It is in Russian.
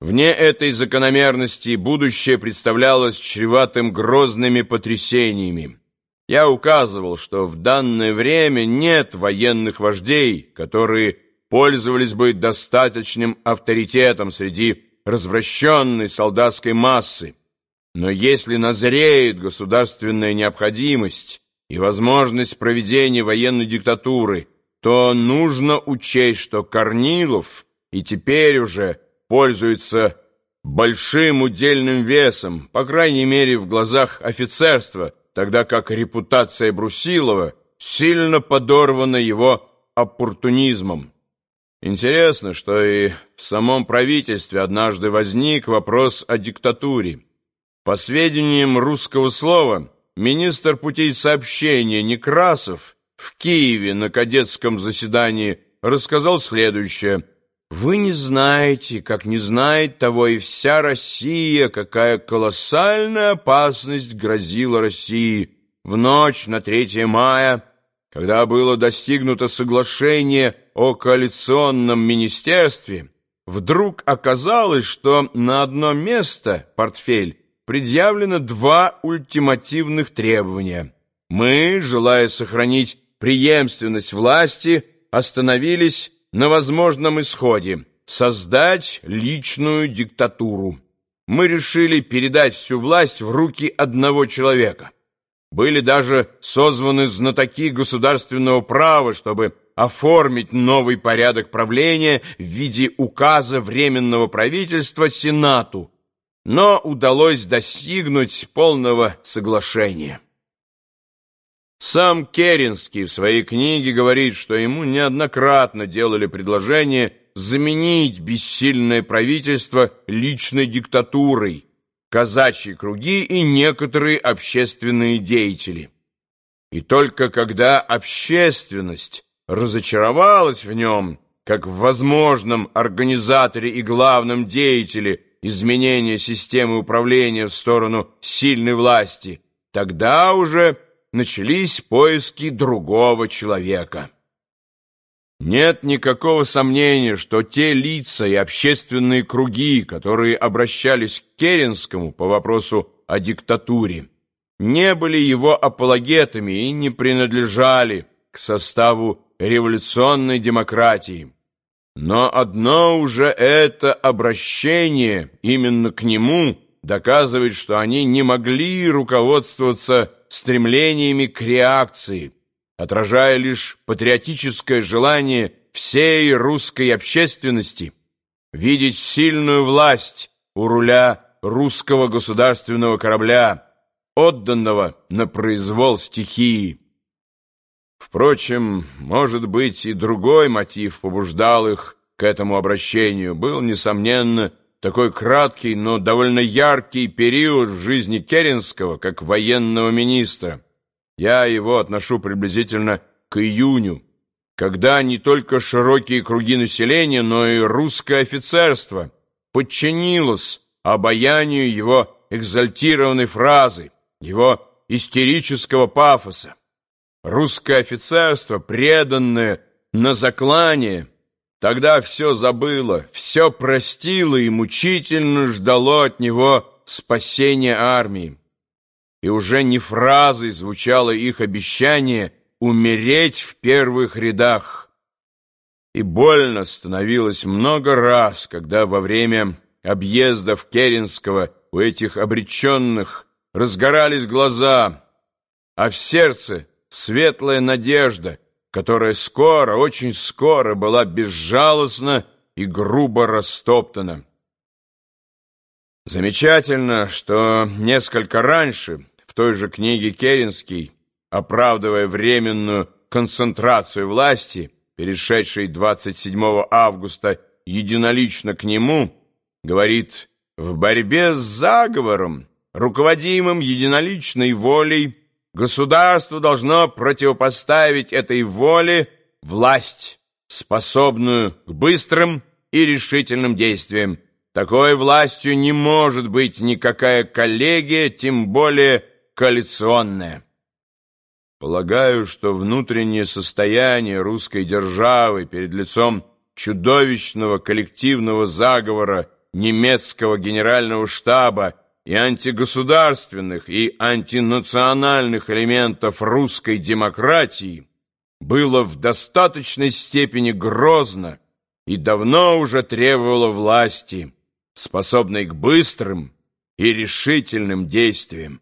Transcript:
Вне этой закономерности будущее представлялось чреватым грозными потрясениями. Я указывал, что в данное время нет военных вождей, которые пользовались бы достаточным авторитетом среди развращенной солдатской массы. Но если назреет государственная необходимость и возможность проведения военной диктатуры, то нужно учесть, что Корнилов и теперь уже пользуется большим удельным весом, по крайней мере в глазах офицерства, тогда как репутация Брусилова сильно подорвана его оппортунизмом. Интересно, что и в самом правительстве однажды возник вопрос о диктатуре. По сведениям русского слова, министр путей сообщения Некрасов в Киеве на кадетском заседании рассказал следующее – вы не знаете, как не знает того и вся Россия, какая колоссальная опасность грозила России в ночь на 3 мая, когда было достигнуто соглашение о коалиционном министерстве, вдруг оказалось, что на одно место, портфель, предъявлено два ультимативных требования. Мы, желая сохранить преемственность власти, остановились на возможном исходе – создать личную диктатуру. Мы решили передать всю власть в руки одного человека. Были даже созваны знатоки государственного права, чтобы оформить новый порядок правления в виде указа Временного правительства Сенату, но удалось достигнуть полного соглашения. Сам Керенский в своей книге говорит, что ему неоднократно делали предложение заменить бессильное правительство личной диктатурой, казачьи круги и некоторые общественные деятели. И только когда общественность разочаровалась в нем, как в возможном организаторе и главном деятеле изменения системы управления в сторону сильной власти, тогда уже начались поиски другого человека. Нет никакого сомнения, что те лица и общественные круги, которые обращались к Керенскому по вопросу о диктатуре, не были его апологетами и не принадлежали к составу революционной демократии. Но одно уже это обращение именно к нему доказывает, что они не могли руководствоваться стремлениями к реакции, отражая лишь патриотическое желание всей русской общественности видеть сильную власть у руля русского государственного корабля, отданного на произвол стихии. Впрочем, может быть, и другой мотив побуждал их к этому обращению, был, несомненно, такой краткий, но довольно яркий период в жизни Керенского, как военного министра. Я его отношу приблизительно к июню, когда не только широкие круги населения, но и русское офицерство подчинилось обаянию его экзальтированной фразы, его истерического пафоса. Русское офицерство, преданное на заклание, Тогда все забыло, все простило и мучительно ждало от него спасения армии. И уже не фразой звучало их обещание умереть в первых рядах. И больно становилось много раз, когда во время объездов Керенского у этих обреченных разгорались глаза, а в сердце светлая надежда — которая скоро, очень скоро была безжалостно и грубо растоптана. Замечательно, что несколько раньше в той же книге Керенский, оправдывая временную концентрацию власти, перешедшей 27 августа единолично к нему, говорит «в борьбе с заговором, руководимым единоличной волей, Государство должно противопоставить этой воле власть, способную к быстрым и решительным действиям. Такой властью не может быть никакая коллегия, тем более коалиционная. Полагаю, что внутреннее состояние русской державы перед лицом чудовищного коллективного заговора немецкого генерального штаба и антигосударственных и антинациональных элементов русской демократии было в достаточной степени грозно и давно уже требовало власти, способной к быстрым и решительным действиям.